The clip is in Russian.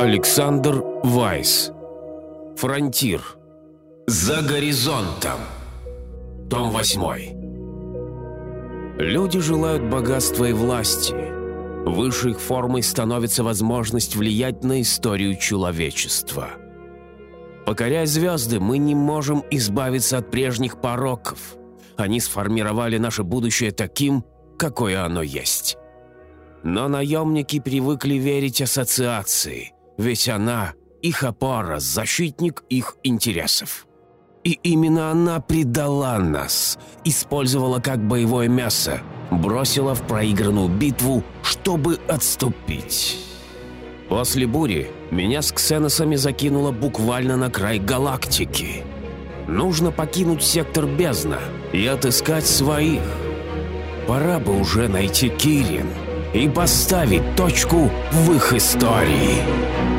Александр Вайс. Фронтир. За горизонтом. Том 8. Люди желают богатства и власти. Высшей их формой становится возможность влиять на историю человечества. Покоряя звезды, мы не можем избавиться от прежних пороков. Они сформировали наше будущее таким, какое оно есть. Но наемники привыкли верить ассоциации – ведь она – их опора, защитник их интересов. И именно она предала нас, использовала как боевое мясо, бросила в проигранную битву, чтобы отступить. После бури меня с ксеносами закинуло буквально на край галактики. Нужно покинуть сектор бездна и отыскать своих. Пора бы уже найти Кирин – и поставить точку в их истории.